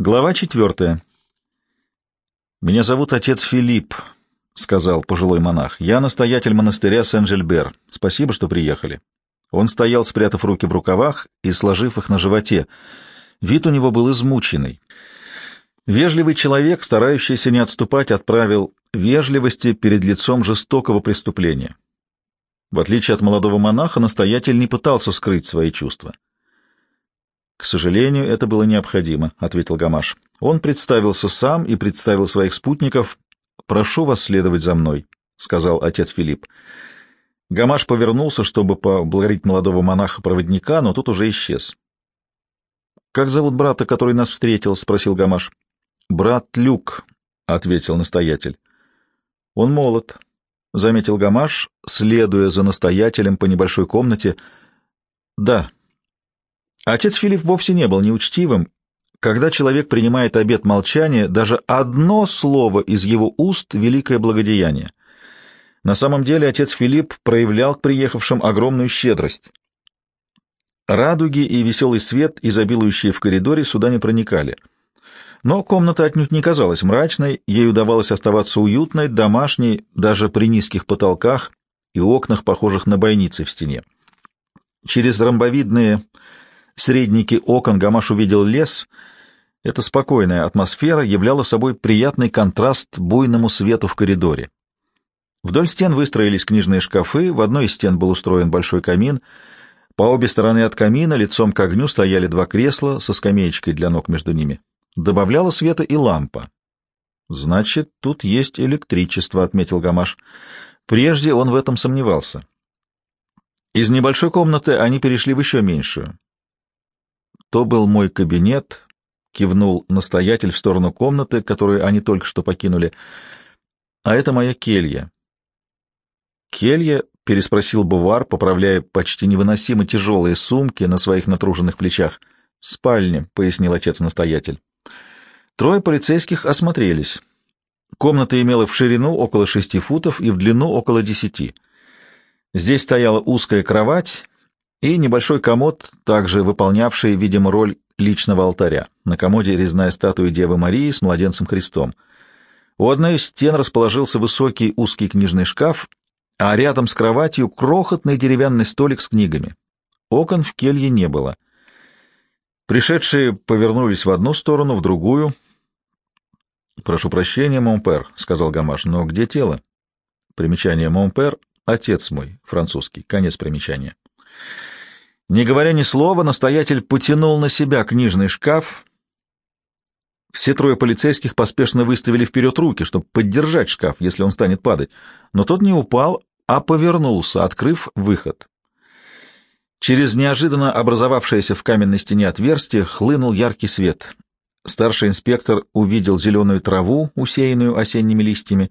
Глава четвертая. «Меня зовут отец Филипп», — сказал пожилой монах. «Я настоятель монастыря Сен-Жильбер. Спасибо, что приехали». Он стоял, спрятав руки в рукавах и сложив их на животе. Вид у него был измученный. Вежливый человек, старающийся не отступать от правил вежливости перед лицом жестокого преступления. В отличие от молодого монаха, настоятель не пытался скрыть свои чувства. «К сожалению, это было необходимо», — ответил Гамаш. Он представился сам и представил своих спутников. «Прошу вас следовать за мной», — сказал отец Филипп. Гамаш повернулся, чтобы поблагодарить молодого монаха-проводника, но тут уже исчез. «Как зовут брата, который нас встретил?» — спросил Гамаш. «Брат Люк», — ответил настоятель. «Он молод», — заметил Гамаш, следуя за настоятелем по небольшой комнате. «Да», Отец Филипп вовсе не был неучтивым. Когда человек принимает обет молчания, даже одно слово из его уст — великое благодеяние. На самом деле отец Филипп проявлял к приехавшим огромную щедрость. Радуги и веселый свет, изобилующие в коридоре, сюда не проникали. Но комната отнюдь не казалась мрачной, ей удавалось оставаться уютной, домашней, даже при низких потолках и окнах, похожих на бойницы в стене. Через ромбовидные средники окон Гамаш увидел лес. Эта спокойная атмосфера являла собой приятный контраст буйному свету в коридоре. Вдоль стен выстроились книжные шкафы, в одной из стен был устроен большой камин. По обе стороны от камина лицом к огню стояли два кресла со скамеечкой для ног между ними. Добавляла света и лампа. «Значит, тут есть электричество», — отметил Гамаш. Прежде он в этом сомневался. Из небольшой комнаты они перешли в еще меньшую. То был мой кабинет, кивнул настоятель в сторону комнаты, которую они только что покинули. А это моя келья. Келья, переспросил Бувар, поправляя почти невыносимо тяжелые сумки на своих натруженных плечах. Спальня, пояснил отец-настоятель. Трое полицейских осмотрелись. Комната имела в ширину около шести футов и в длину около десяти. Здесь стояла узкая кровать и небольшой комод, также выполнявший, видимо, роль личного алтаря. На комоде резная статуя Девы Марии с младенцем Христом. У одной из стен расположился высокий узкий книжный шкаф, а рядом с кроватью крохотный деревянный столик с книгами. Окон в келье не было. Пришедшие повернулись в одну сторону, в другую. «Прошу прощения, Монпер», — сказал Гамаш, — «но где тело?» Примечание Монпер — отец мой, французский. Конец примечания. Не говоря ни слова, настоятель потянул на себя книжный шкаф. Все трое полицейских поспешно выставили вперед руки, чтобы поддержать шкаф, если он станет падать, но тот не упал, а повернулся, открыв выход. Через неожиданно образовавшееся в каменной стене отверстие хлынул яркий свет. Старший инспектор увидел зеленую траву, усеянную осенними листьями,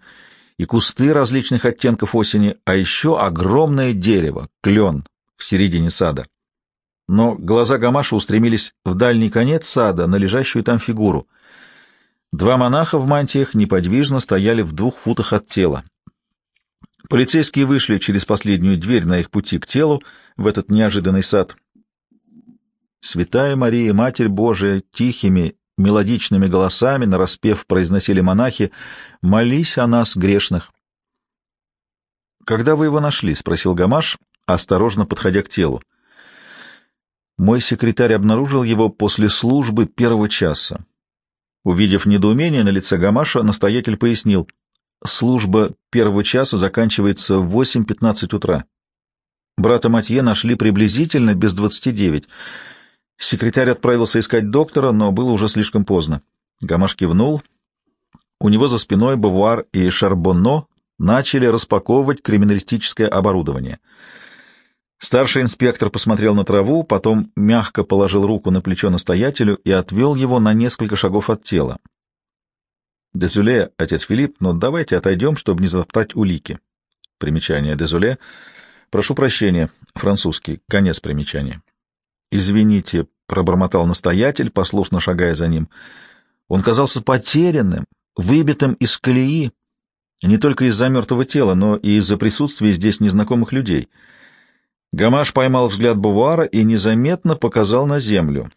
и кусты различных оттенков осени, а еще огромное дерево, клен, в середине сада. Но глаза Гамаша устремились в дальний конец сада, на лежащую там фигуру. Два монаха в мантиях неподвижно стояли в двух футах от тела. Полицейские вышли через последнюю дверь на их пути к телу в этот неожиданный сад. «Святая Мария, Матерь Божия, тихими, мелодичными голосами нараспев произносили монахи, «Молись о нас, грешных». «Когда вы его нашли?» — спросил Гамаш, осторожно подходя к телу. Мой секретарь обнаружил его после службы первого часа. Увидев недоумение на лице Гамаша, настоятель пояснил, служба первого часа заканчивается в 8.15 утра. Брата Матье нашли приблизительно без 29. Секретарь отправился искать доктора, но было уже слишком поздно. Гамаш кивнул. У него за спиной Бавуар и Шарбонно начали распаковывать криминалистическое оборудование — Старший инспектор посмотрел на траву, потом мягко положил руку на плечо настоятелю и отвел его на несколько шагов от тела. «Дезуле, отец Филипп, но давайте отойдем, чтобы не затоптать улики». Примечание Дезуле. «Прошу прощения, французский, конец примечания». «Извините», — пробормотал настоятель, послушно шагая за ним. Он казался потерянным, выбитым из колеи, не только из-за мертвого тела, но и из-за присутствия здесь незнакомых людей — Гамаш поймал взгляд Бувара и незаметно показал на землю.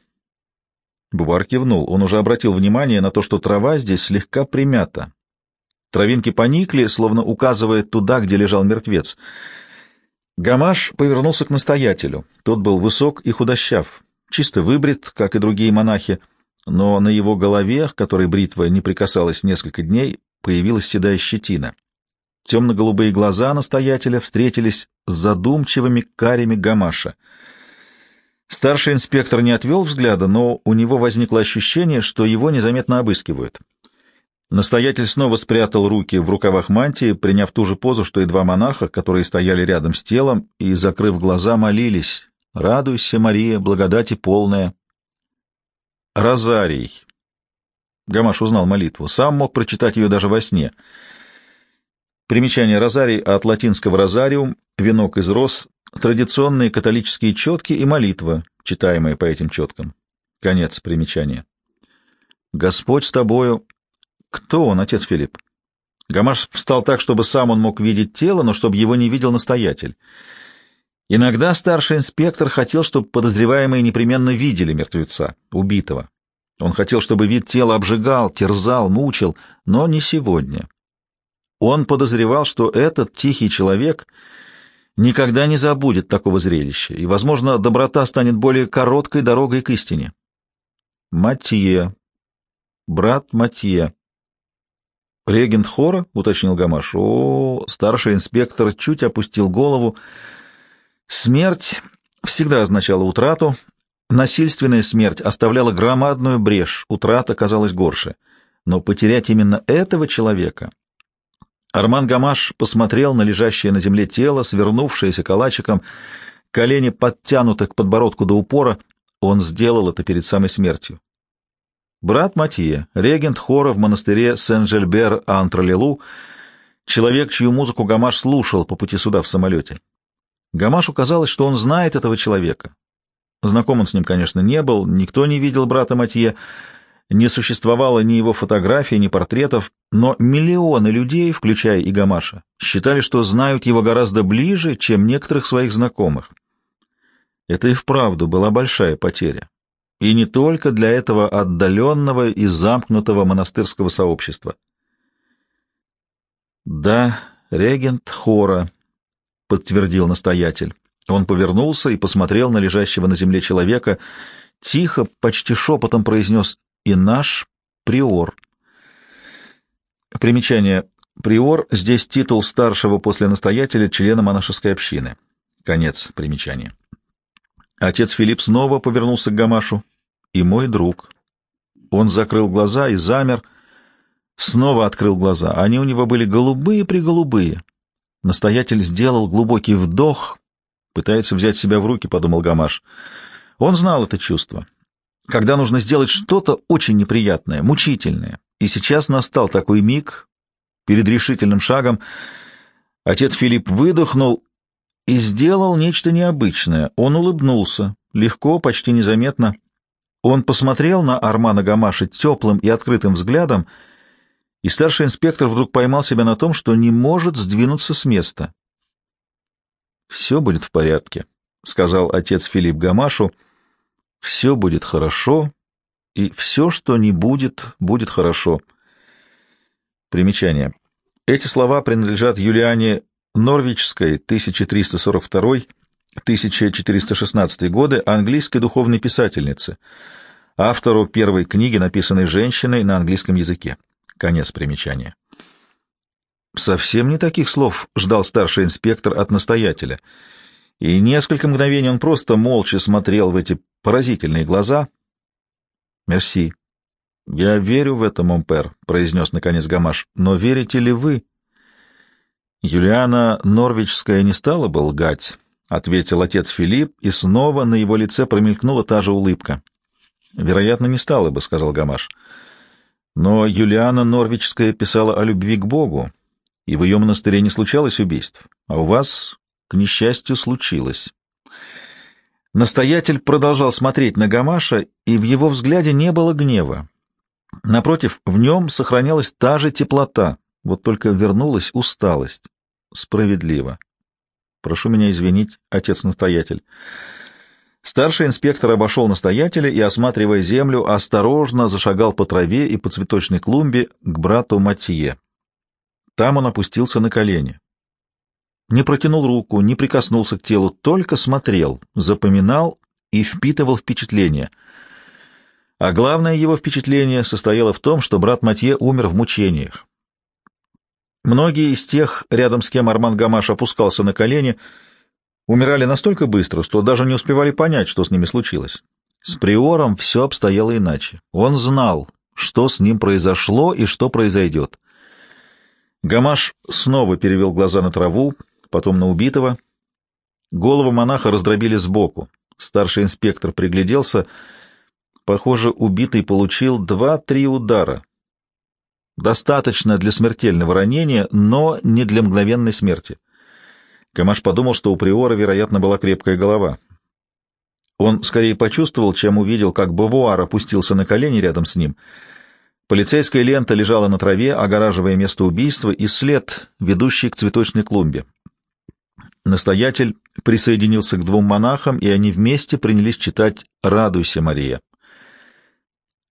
Бувар кивнул. Он уже обратил внимание на то, что трава здесь слегка примята. Травинки поникли, словно указывая туда, где лежал мертвец. Гамаш повернулся к настоятелю. Тот был высок и худощав, чисто выбрит, как и другие монахи, но на его голове, к которой бритва не прикасалась несколько дней, появилась седая щетина. Темно-голубые глаза настоятеля встретились с задумчивыми карями Гамаша. Старший инспектор не отвел взгляда, но у него возникло ощущение, что его незаметно обыскивают. Настоятель снова спрятал руки в рукавах мантии, приняв ту же позу, что и два монаха, которые стояли рядом с телом и, закрыв глаза, молились. «Радуйся, Мария, благодати полная». «Розарий». Гамаш узнал молитву. Сам мог прочитать ее даже во сне. Примечание «Розарий» от латинского «розариум» — венок из роз, традиционные католические четки и молитва, читаемая по этим четкам. Конец примечания. «Господь с тобою, кто он, отец Филипп? Гамаш встал так, чтобы сам он мог видеть тело, но чтобы его не видел настоятель. Иногда старший инспектор хотел, чтобы подозреваемые непременно видели мертвеца, убитого. Он хотел, чтобы вид тела обжигал, терзал, мучил, но не сегодня. Он подозревал, что этот тихий человек никогда не забудет такого зрелища, и, возможно, доброта станет более короткой дорогой к истине. Матье. Брат Матье. «Регент хора?» — уточнил Гамаш. «О, старший инспектор чуть опустил голову. Смерть всегда означала утрату. Насильственная смерть оставляла громадную брешь, утрата казалась горше. Но потерять именно этого человека...» Арман Гамаш посмотрел на лежащее на земле тело, свернувшееся калачиком, колени подтянуты к подбородку до упора. Он сделал это перед самой смертью. Брат Матье, регент хора в монастыре Сен-Жельбер-Антралелу, человек, чью музыку Гамаш слушал по пути сюда в самолете. Гамашу казалось, что он знает этого человека. Знаком он с ним, конечно, не был, никто не видел брата Матье, не существовало ни его фотографий, ни портретов, но миллионы людей, включая и Гамаша, считали, что знают его гораздо ближе, чем некоторых своих знакомых. Это и вправду была большая потеря и не только для этого отдаленного и замкнутого монастырского сообщества. «Да, регент хора», — подтвердил настоятель. Он повернулся и посмотрел на лежащего на земле человека, тихо, почти шепотом произнес «И наш приор». Примечание. Приор — здесь титул старшего после настоятеля члена монашеской общины. Конец примечания. Отец Филипп снова повернулся к Гамашу и мой друг. Он закрыл глаза и замер, снова открыл глаза. Они у него были голубые-преголубые. Настоятель сделал глубокий вдох, пытается взять себя в руки, — подумал Гамаш. Он знал это чувство. Когда нужно сделать что-то очень неприятное, мучительное. И сейчас настал такой миг перед решительным шагом. Отец Филипп выдохнул и сделал нечто необычное. Он улыбнулся, легко, почти незаметно. Он посмотрел на Армана Гамаша теплым и открытым взглядом, и старший инспектор вдруг поймал себя на том, что не может сдвинуться с места. «Все будет в порядке», — сказал отец Филипп Гамашу. «Все будет хорошо, и все, что не будет, будет хорошо». Примечание. Эти слова принадлежат Юлиане Норвичской, 1342 1416 годы английской духовной писательницы, автору первой книги, написанной женщиной на английском языке. Конец примечания. Совсем не таких слов ждал старший инспектор от настоятеля, и несколько мгновений он просто молча смотрел в эти поразительные глаза. «Мерси. Я верю в это, Момпер», — произнес наконец Гамаш. «Но верите ли вы?» Юлиана Норвичская не стала бы лгать, — ответил отец Филипп, и снова на его лице промелькнула та же улыбка. — Вероятно, не стало бы, — сказал Гамаш. Но Юлиана Норвичская писала о любви к Богу, и в ее монастыре не случалось убийств, а у вас, к несчастью, случилось. Настоятель продолжал смотреть на Гамаша, и в его взгляде не было гнева. Напротив, в нем сохранялась та же теплота, вот только вернулась усталость. Справедливо. Прошу меня извинить, отец-настоятель. Старший инспектор обошел настоятеля и, осматривая землю, осторожно зашагал по траве и по цветочной клумбе к брату Матье. Там он опустился на колени. Не протянул руку, не прикоснулся к телу, только смотрел, запоминал и впитывал впечатление. А главное его впечатление состояло в том, что брат Матье умер в мучениях. Многие из тех, рядом с кем Арман Гамаш опускался на колени, — умирали настолько быстро, что даже не успевали понять, что с ними случилось. С Приором все обстояло иначе. Он знал, что с ним произошло и что произойдет. Гамаш снова перевел глаза на траву, потом на убитого. Голову монаха раздробили сбоку. Старший инспектор пригляделся. Похоже, убитый получил два-три удара. Достаточно для смертельного ранения, но не для мгновенной смерти. Камаш подумал, что у Приора, вероятно, была крепкая голова. Он скорее почувствовал, чем увидел, как Бавуар опустился на колени рядом с ним. Полицейская лента лежала на траве, огораживая место убийства, и след, ведущий к цветочной клумбе. Настоятель присоединился к двум монахам, и они вместе принялись читать «Радуйся, Мария».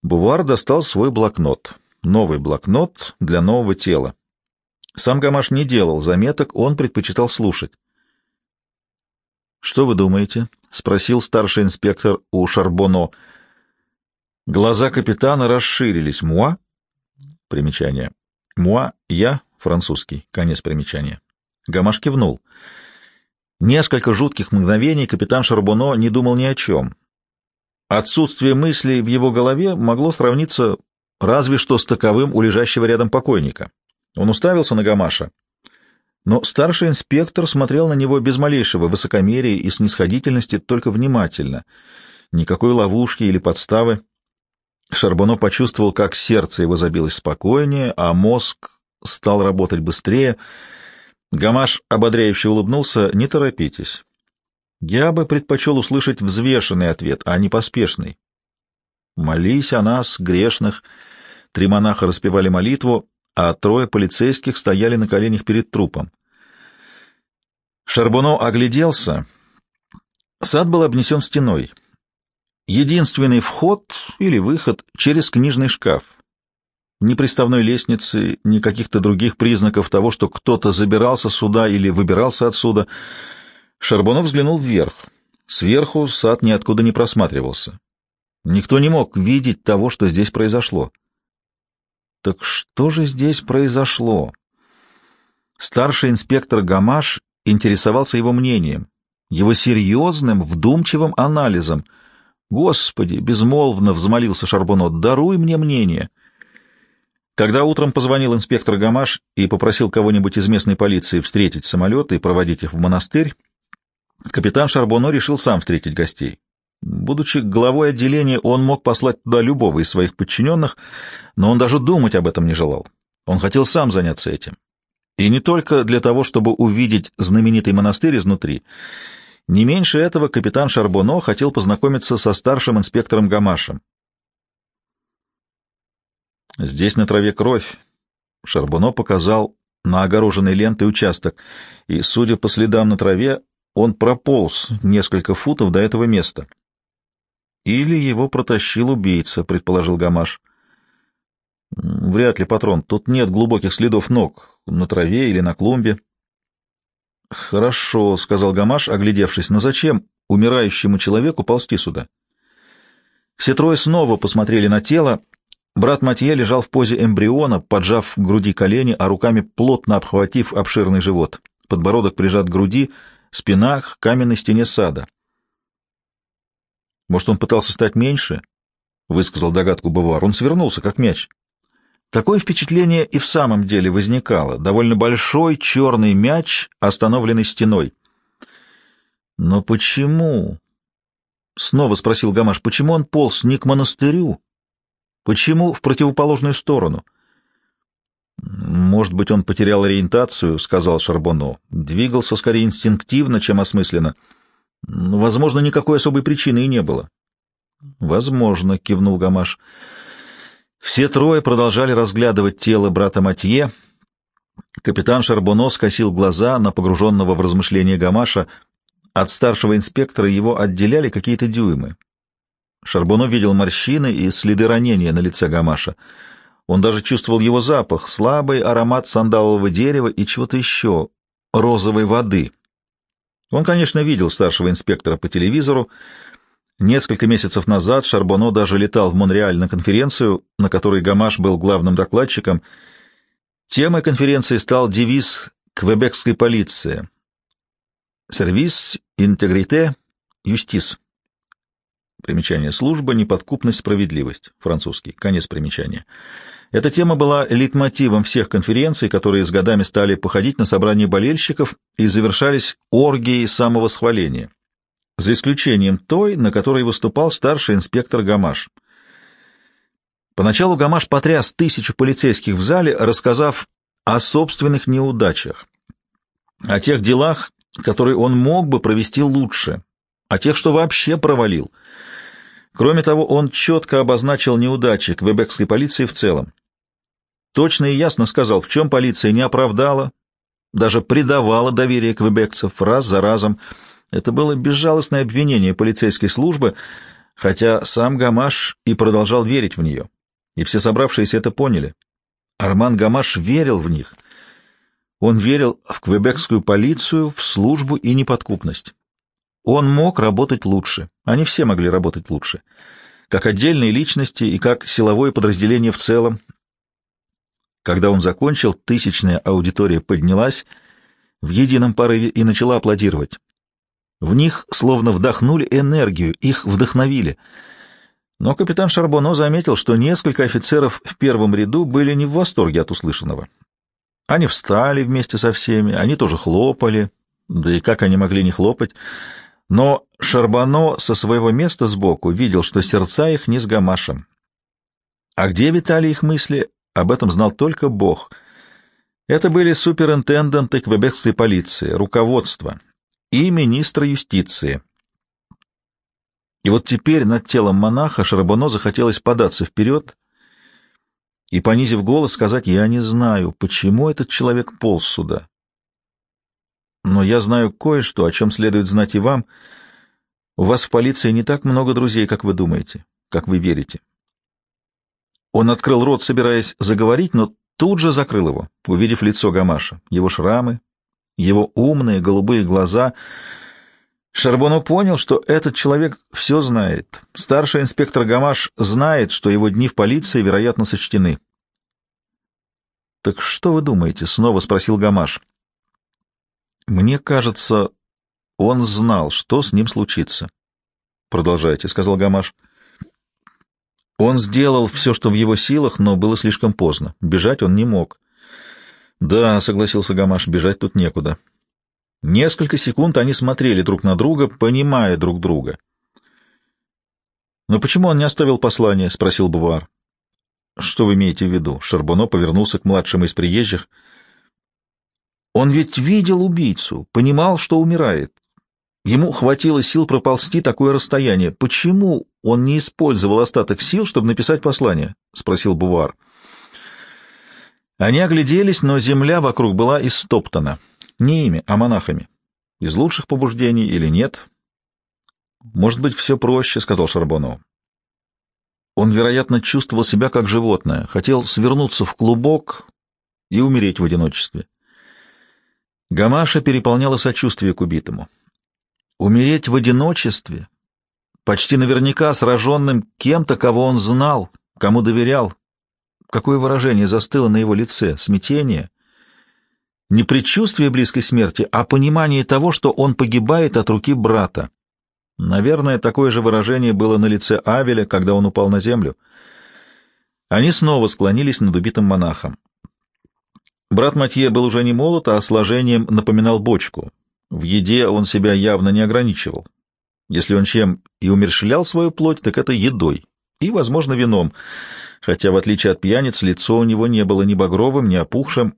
Бувар достал свой блокнот. Новый блокнот для нового тела. Сам Гамаш не делал заметок, он предпочитал слушать. «Что вы думаете?» — спросил старший инспектор у Шарбоно. Глаза капитана расширились. «Муа?» Примечание. «Муа» — «я», французский. Конец примечания. Гамаш кивнул. Несколько жутких мгновений капитан Шарбоно не думал ни о чем. Отсутствие мыслей в его голове могло сравниться разве что с таковым у лежащего рядом покойника. Он уставился на Гамаша, но старший инспектор смотрел на него без малейшего высокомерия и снисходительности, только внимательно. Никакой ловушки или подставы. Шарбоно почувствовал, как сердце его забилось спокойнее, а мозг стал работать быстрее. Гамаш ободряюще улыбнулся. «Не торопитесь. Я бы предпочел услышать взвешенный ответ, а не поспешный. Молись о нас, грешных». Три монаха распевали молитву, а трое полицейских стояли на коленях перед трупом. Шарбоно огляделся. Сад был обнесен стеной. Единственный вход или выход через книжный шкаф. Ни приставной лестницы, ни каких-то других признаков того, что кто-то забирался сюда или выбирался отсюда. Шарбонов взглянул вверх. Сверху сад ниоткуда не просматривался. Никто не мог видеть того, что здесь произошло. Так что же здесь произошло? Старший инспектор Гамаш интересовался его мнением, его серьезным, вдумчивым анализом. «Господи!» — безмолвно взмолился Шарбонот. «Даруй мне мнение!» Когда утром позвонил инспектор Гамаш и попросил кого-нибудь из местной полиции встретить самолеты и проводить их в монастырь, капитан Шарбоно решил сам встретить гостей. Будучи главой отделения, он мог послать туда любого из своих подчиненных, но он даже думать об этом не желал. Он хотел сам заняться этим. И не только для того, чтобы увидеть знаменитый монастырь изнутри. Не меньше этого капитан Шарбоно хотел познакомиться со старшим инспектором Гамашем. Здесь на траве кровь. Шарбоно показал на огороженной лентой участок, и, судя по следам на траве, он прополз несколько футов до этого места. Или его протащил убийца, предположил Гамаш. Вряд ли, патрон. Тут нет глубоких следов ног на траве или на клумбе. Хорошо, сказал Гамаш, оглядевшись. Но зачем умирающему человеку ползти сюда? Все трое снова посмотрели на тело. Брат Матье лежал в позе эмбриона, поджав к груди колени, а руками плотно обхватив обширный живот. Подбородок прижат к груди, спина к каменной стене сада. Может, он пытался стать меньше? — высказал догадку Бавар. Он свернулся, как мяч. Такое впечатление и в самом деле возникало. Довольно большой черный мяч, остановленный стеной. Но почему? Снова спросил Гамаш, почему он полз не к монастырю? Почему в противоположную сторону? Может быть, он потерял ориентацию, сказал Шарбоно. Двигался скорее инстинктивно, чем осмысленно. — Возможно, никакой особой причины и не было. Возможно, кивнул Гамаш. Все трое продолжали разглядывать тело брата Матье. Капитан Шарбоно скосил глаза на погруженного в размышления Гамаша. от старшего инспектора его отделяли какие-то дюймы. Шарбоно видел морщины и следы ранения на лице Гамаша. Он даже чувствовал его запах, слабый аромат сандалового дерева и чего-то еще, розовой воды. Он, конечно, видел старшего инспектора по телевизору. Несколько месяцев назад Шарбоно даже летал в Монреаль на конференцию, на которой Гамаш был главным докладчиком. Темой конференции стал девиз квебекской полиции «Сервис, интегрите, юстис». Примечание служба, неподкупность, справедливость. Французский. Конец примечания. Эта тема была лейтмотивом всех конференций, которые с годами стали походить на собрания болельщиков и завершались оргией самовосхваления, за исключением той, на которой выступал старший инспектор Гамаш. Поначалу Гамаш потряс тысячу полицейских в зале, рассказав о собственных неудачах, о тех делах, которые он мог бы провести лучше, о тех, что вообще провалил. Кроме того, он четко обозначил неудачи квебекской полиции в целом. Точно и ясно сказал, в чем полиция не оправдала, даже предавала доверие квебекцев раз за разом. Это было безжалостное обвинение полицейской службы, хотя сам Гамаш и продолжал верить в нее. И все собравшиеся это поняли. Арман Гамаш верил в них. Он верил в квебекскую полицию, в службу и неподкупность. Он мог работать лучше. Они все могли работать лучше. Как отдельные личности и как силовое подразделение в целом. Когда он закончил, тысячная аудитория поднялась в едином порыве и начала аплодировать. В них словно вдохнули энергию, их вдохновили. Но капитан Шарбоно заметил, что несколько офицеров в первом ряду были не в восторге от услышанного. Они встали вместе со всеми, они тоже хлопали, да и как они могли не хлопать, но Шарбано со своего места сбоку видел, что сердца их не с гамашем. А где витали их мысли, об этом знал только Бог. Это были суперинтенденты квебекской полиции, руководство и министра юстиции. И вот теперь над телом монаха Шарбано захотелось податься вперед и, понизив голос, сказать «Я не знаю, почему этот человек полз сюда. Но я знаю кое-что, о чем следует знать и вам. У вас в полиции не так много друзей, как вы думаете, как вы верите. Он открыл рот, собираясь заговорить, но тут же закрыл его, увидев лицо Гамаша, его шрамы, его умные голубые глаза. Шарбоно понял, что этот человек все знает. Старший инспектор Гамаш знает, что его дни в полиции, вероятно, сочтены. «Так что вы думаете?» — снова спросил Гамаш. Мне кажется, он знал, что с ним случится. Продолжайте, сказал Гамаш. Он сделал все, что в его силах, но было слишком поздно. Бежать он не мог. Да, согласился Гамаш, бежать тут некуда. Несколько секунд они смотрели друг на друга, понимая друг друга. «Но почему он не оставил послание?» — спросил Бувар. «Что вы имеете в виду?» Шарбоно повернулся к младшему из приезжих — он ведь видел убийцу, понимал, что умирает. Ему хватило сил проползти такое расстояние. Почему он не использовал остаток сил, чтобы написать послание? — спросил Бувар. Они огляделись, но земля вокруг была истоптана. Не ими, а монахами. Из лучших побуждений или нет? Может быть, все проще, — сказал Шарбонов. Он, вероятно, чувствовал себя как животное, хотел свернуться в клубок и умереть в одиночестве. Гамаша переполняла сочувствие к убитому. Умереть в одиночестве, почти наверняка сраженным кем-то, кого он знал, кому доверял. Какое выражение застыло на его лице? Смятение? Не предчувствие близкой смерти, а понимание того, что он погибает от руки брата. Наверное, такое же выражение было на лице Авеля, когда он упал на землю. Они снова склонились над убитым монахом. Брат Матье был уже не молод, а сложением напоминал бочку. В еде он себя явно не ограничивал. Если он чем и умерщвлял свою плоть, так это едой и, возможно, вином, хотя, в отличие от пьяниц, лицо у него не было ни багровым, ни опухшим.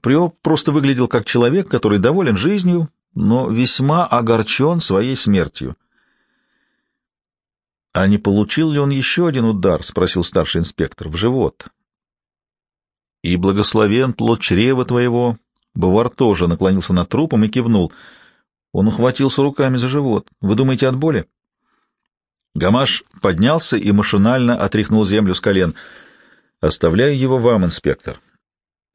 Прио просто выглядел как человек, который доволен жизнью, но весьма огорчен своей смертью. — А не получил ли он еще один удар? — спросил старший инспектор. — В живот и благословен плод чрева твоего». Бувар тоже наклонился над трупом и кивнул. Он ухватился руками за живот. Вы думаете, от боли? Гамаш поднялся и машинально отряхнул землю с колен. «Оставляю его вам, инспектор».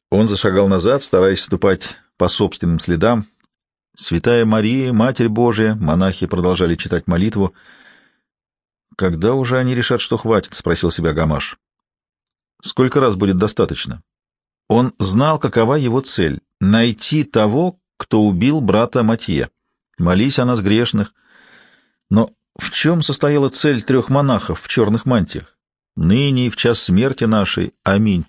Он зашагал назад, стараясь ступать по собственным следам. «Святая Мария, Матерь Божия!» Монахи продолжали читать молитву. «Когда уже они решат, что хватит?» — спросил себя Гамаш. «Сколько раз будет достаточно?» Он знал, какова его цель — найти того, кто убил брата Матье. Молись о нас грешных. Но в чем состояла цель трех монахов в черных мантиях? Ныне и в час смерти нашей. Аминь.